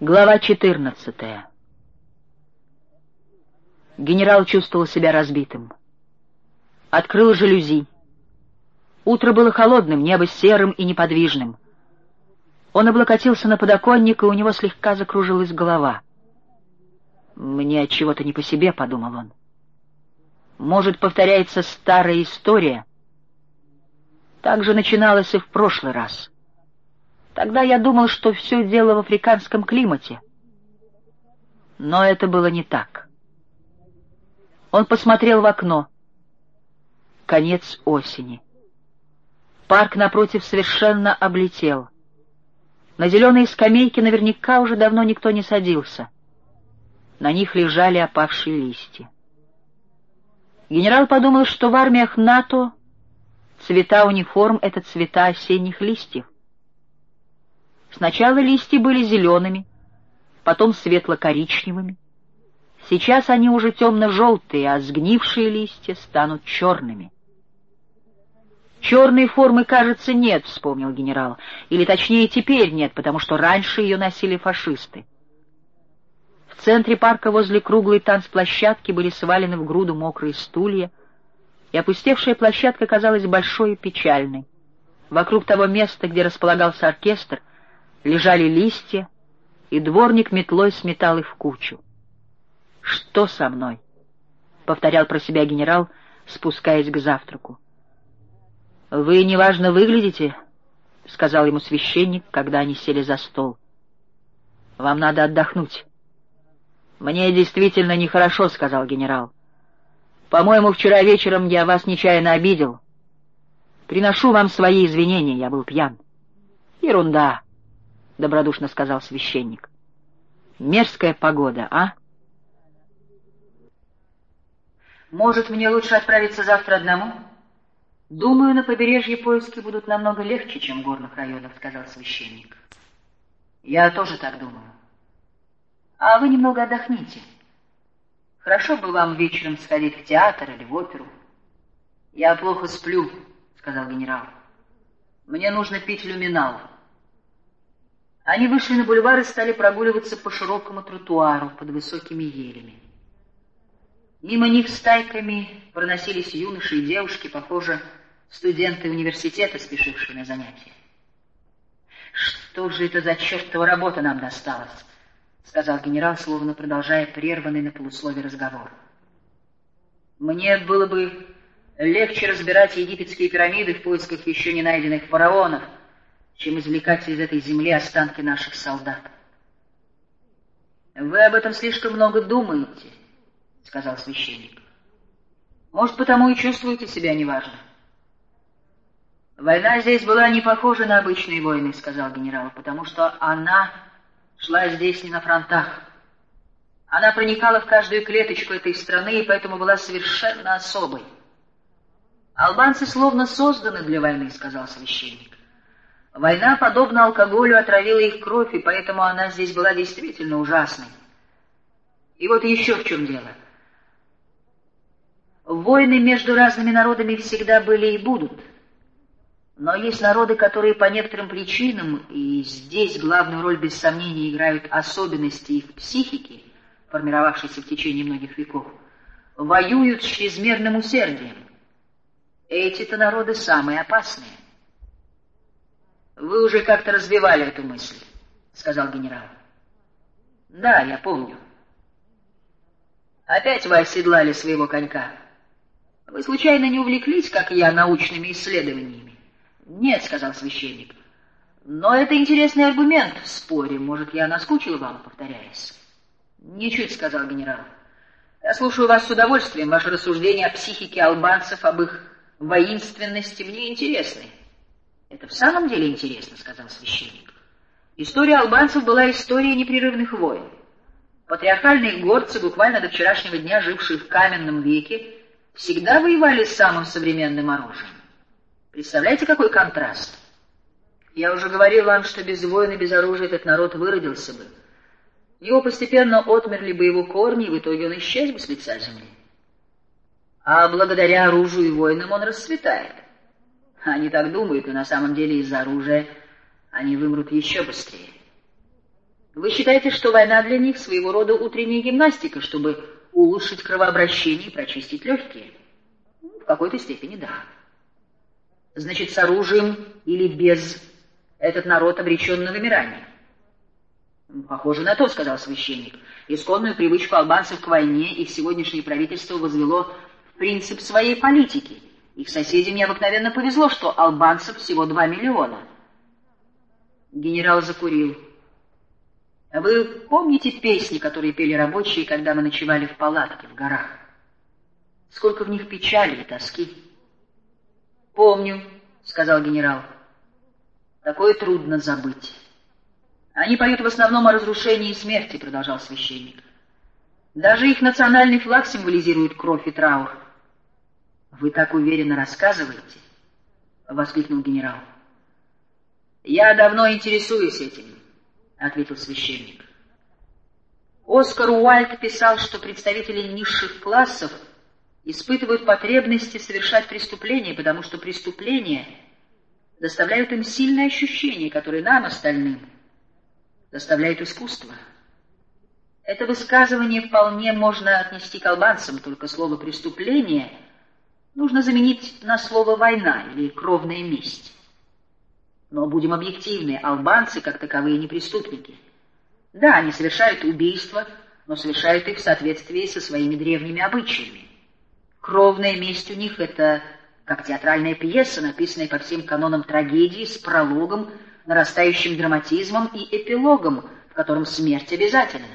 Глава 14 Генерал чувствовал себя разбитым. Открыл жалюзи. Утро было холодным, небо серым и неподвижным. Он облокотился на подоконник, и у него слегка закружилась голова. «Мне от чего-то не по себе», — подумал он. «Может, повторяется старая история?» Так же начиналось и в прошлый раз. Тогда я думал, что все дело в африканском климате. Но это было не так. Он посмотрел в окно. Конец осени. Парк напротив совершенно облетел. На зеленые скамейки наверняка уже давно никто не садился. На них лежали опавшие листья. Генерал подумал, что в армиях НАТО цвета униформ — это цвета осенних листьев. Сначала листья были зелеными, потом светло-коричневыми. Сейчас они уже темно-желтые, а сгнившие листья станут черными. «Черной формы, кажется, нет», — вспомнил генерал. «Или точнее, теперь нет, потому что раньше ее носили фашисты». В центре парка возле круглой танцплощадки были свалены в груду мокрые стулья, и опустевшая площадка казалась большой и печальной. Вокруг того места, где располагался оркестр, лежали листья, и дворник метлой сметал их в кучу. «Что со мной?» — повторял про себя генерал, спускаясь к завтраку. «Вы неважно выглядите», — сказал ему священник, когда они сели за стол. «Вам надо отдохнуть». «Мне действительно нехорошо», — сказал генерал. «По-моему, вчера вечером я вас нечаянно обидел. Приношу вам свои извинения, я был пьян». «Ерунда», — добродушно сказал священник. «Мерзкая погода, а?» «Может, мне лучше отправиться завтра одному?» «Думаю, на побережье поиски будут намного легче, чем в горных районах», — сказал священник. «Я тоже так думаю. А вы немного отдохните. Хорошо бы вам вечером сходить в театр или в оперу». «Я плохо сплю», — сказал генерал. «Мне нужно пить люминал». Они вышли на бульвар и стали прогуливаться по широкому тротуару под высокими елями. Мимо них стайками проносились юноши и девушки, похоже, студенты университета, спешившие на занятия. «Что же это за чертова работа нам досталась?» — сказал генерал, словно продолжая прерванный на полусловие разговор. «Мне было бы легче разбирать египетские пирамиды в поисках еще не найденных фараонов», чем извлекать из этой земли останки наших солдат. «Вы об этом слишком много думаете», — сказал священник. «Может, потому и чувствуете себя неважно». «Война здесь была не похожа на обычные войны», — сказал генерал, «потому что она шла здесь не на фронтах. Она проникала в каждую клеточку этой страны и поэтому была совершенно особой». «Албанцы словно созданы для войны», — сказал священник. Война, подобно алкоголю, отравила их кровь, и поэтому она здесь была действительно ужасной. И вот еще в чем дело. Войны между разными народами всегда были и будут. Но есть народы, которые по некоторым причинам, и здесь главную роль без сомнения играют особенности их психики, формировавшиеся в течение многих веков, воюют с чрезмерным усердием. Эти-то народы самые опасные. «Вы уже как-то развивали эту мысль», — сказал генерал. «Да, я помню». «Опять вы оседлали своего конька. Вы случайно не увлеклись, как я, научными исследованиями?» «Нет», — сказал священник. «Но это интересный аргумент в споре. Может, я наскучил вам, повторяясь?» «Ничуть», — сказал генерал. «Я слушаю вас с удовольствием. Ваши рассуждения о психике албанцев, об их воинственности мне интересны. «Это в самом деле интересно», — сказал священник. История албанцев была историей непрерывных войн. Патриархальные горцы, буквально до вчерашнего дня жившие в каменном веке, всегда воевали с самым современным оружием. Представляете, какой контраст? Я уже говорил вам, что без войны, без оружия этот народ выродился бы. Его постепенно отмерли бы его корни, и в итоге он исчез бы с лица земли. А благодаря оружию и войнам он расцветает. Они так думают, но на самом деле из-за оружия они вымрут еще быстрее. Вы считаете, что война для них своего рода утренняя гимнастика, чтобы улучшить кровообращение и прочистить легкие? В какой-то степени да. Значит, с оружием или без этот народ обречен на вымирание. Похоже на то, сказал священник. Исконную привычку албанцев к войне их сегодняшнее правительство возвело в принцип своей политики. Их соседям необыкновенно повезло, что албанцев всего два миллиона. Генерал закурил. А вы помните песни, которые пели рабочие, когда мы ночевали в палатке в горах? Сколько в них печали и тоски. Помню, сказал генерал. Такое трудно забыть. Они поют в основном о разрушении и смерти, продолжал священник. Даже их национальный флаг символизирует кровь и траур. Вы так уверенно рассказываете, воскликнул генерал. Я давно интересуюсь этим, ответил священник. Оскар Уальд писал, что представители низших классов испытывают потребности совершать преступления, потому что преступления доставляют им сильное ощущение, которое нам, остальным, доставляет искусство. Это высказывание вполне можно отнести к албанцам, только слово «преступление» нужно заменить на слово «война» или «кровная месть». Но будем объективны, албанцы, как таковые, не преступники. Да, они совершают убийства, но совершают их в соответствии со своими древними обычаями. Кровная месть у них — это как театральная пьеса, написанная по всем канонам трагедии, с прологом, нарастающим драматизмом и эпилогом, в котором смерть обязательна.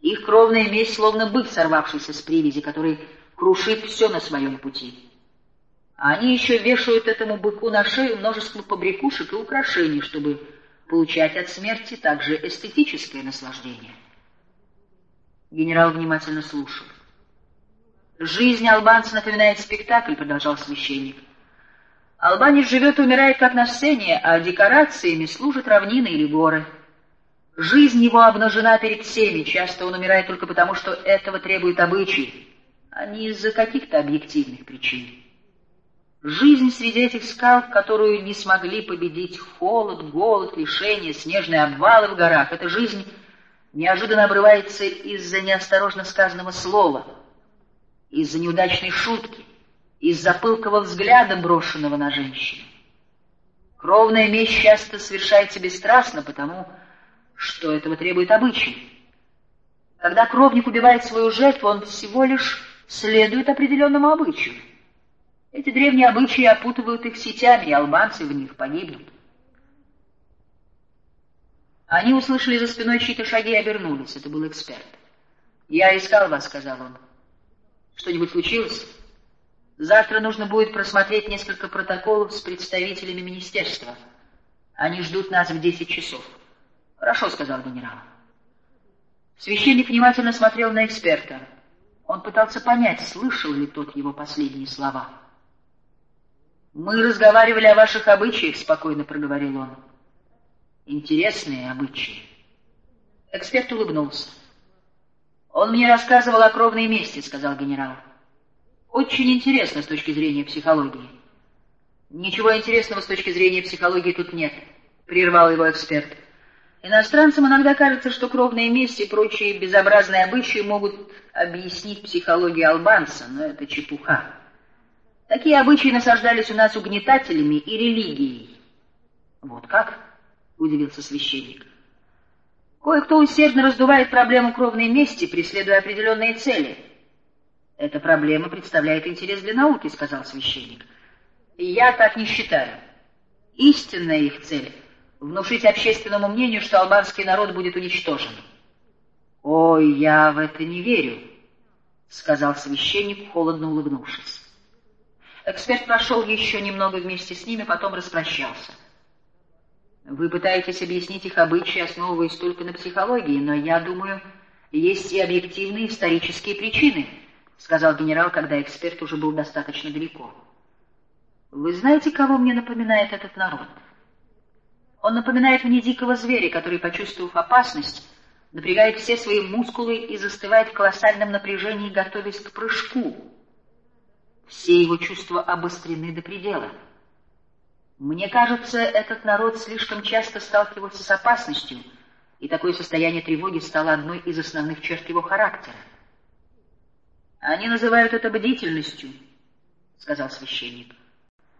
Их кровная месть словно бык, сорвавшийся с привязи, который крушит все на своем пути. А они еще вешают этому быку на шею множество побрякушек и украшений, чтобы получать от смерти также эстетическое наслаждение. Генерал внимательно слушал. «Жизнь албанца напоминает спектакль», — продолжал священник. «Албанец живет и умирает как на сцене, а декорациями служат равнины или горы. Жизнь его обнажена перед всеми, часто он умирает только потому, что этого требует обычай, а не из-за каких-то объективных причин. Жизнь среди этих скал, которую не смогли победить холод, голод, лишение, снежные обвалы в горах, эта жизнь неожиданно обрывается из-за неосторожно сказанного слова — из-за неудачной шутки, из-за пылкого взгляда, брошенного на женщину. Кровная месть часто совершается бесстрастно, потому что этого требует обычай. Когда кровник убивает свою жертву, он всего лишь следует определенному обычаю. Эти древние обычаи опутывают их сетями, и албанцы в них погибнут. Они услышали за спиной чьи-то шаги и обернулись. Это был эксперт. «Я искал вас», — сказал он. Что-нибудь случилось? Завтра нужно будет просмотреть несколько протоколов с представителями министерства. Они ждут нас в десять часов. Хорошо, сказал генерал. Священник внимательно смотрел на эксперта. Он пытался понять, слышал ли тот его последние слова. «Мы разговаривали о ваших обычаях», — спокойно проговорил он. «Интересные обычаи». Эксперт улыбнулся. «Он мне рассказывал о кровной мести», — сказал генерал. «Очень интересно с точки зрения психологии». «Ничего интересного с точки зрения психологии тут нет», — прервал его эксперт. «Иностранцам иногда кажется, что кровная месть и прочие безобразные обычаи могут объяснить психологию албанца, но это чепуха. Такие обычаи насаждались у нас угнетателями и религией». «Вот как?» — удивился священник. Кое-кто усердно раздувает проблему кровной мести, преследуя определенные цели. Эта проблема представляет интерес для науки, сказал священник. Я так не считаю. Истинная их цель — внушить общественному мнению, что албанский народ будет уничтожен. «Ой, я в это не верю», — сказал священник, холодно улыбнувшись. Эксперт прошел еще немного вместе с ними, потом распрощался. Вы пытаетесь объяснить их обычаи, основываясь только на психологии, но я думаю, есть и объективные исторические причины, сказал генерал, когда эксперт уже был достаточно далеко. Вы знаете, кого мне напоминает этот народ? Он напоминает мне дикого зверя, который, почувствовав опасность, напрягает все свои мускулы и застывает в колоссальном напряжении, готовясь к прыжку. Все его чувства обострены до предела. Мне кажется, этот народ слишком часто сталкивался с опасностью и такое состояние тревоги стало одной из основных черт его характера. «Они называют это бдительностью», — сказал священник.